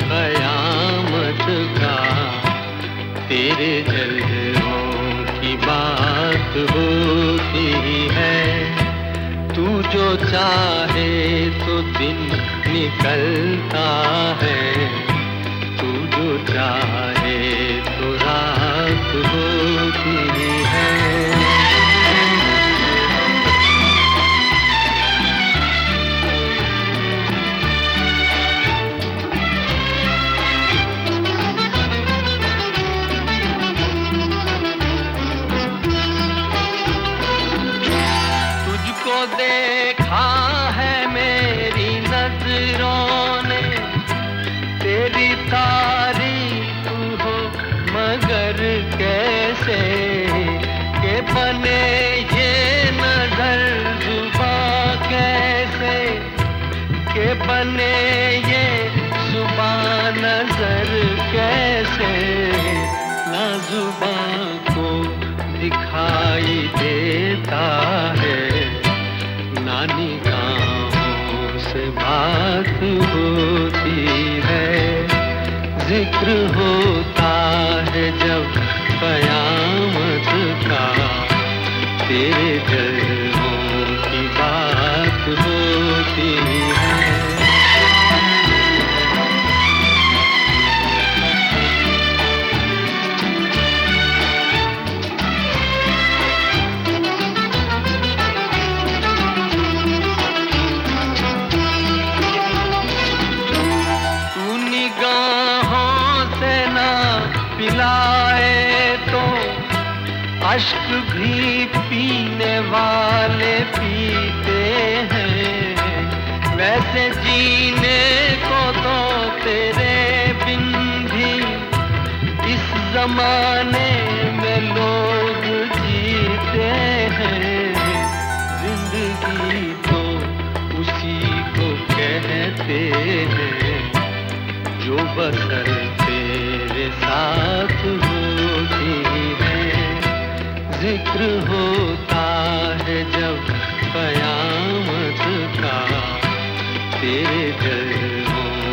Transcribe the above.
कयामत का तेरे जलवों की बात होती है। तू जो चाहे तो दिन निकलता है। देखा है मेरी नज़रों ने। तेरी तारीफ़ हो, मगर कैसे? के बने ये नज़र जुबा कैसे? के बने ये सुबह नज़र होती है। ज़िक्र होता है जब कयामत का तेरे जलवों पिलाए तो अश्क भी पीने वाले पीते हैं। वैसे जीने को तो तेरे बिन भी इस जमाने में लोग जीते हैं। ज़िंदगी तो उसी को कहते हैं, जो बसर तेरे साथ होती है। ज़िक्र होता है जब कयामत का। तेरे दिल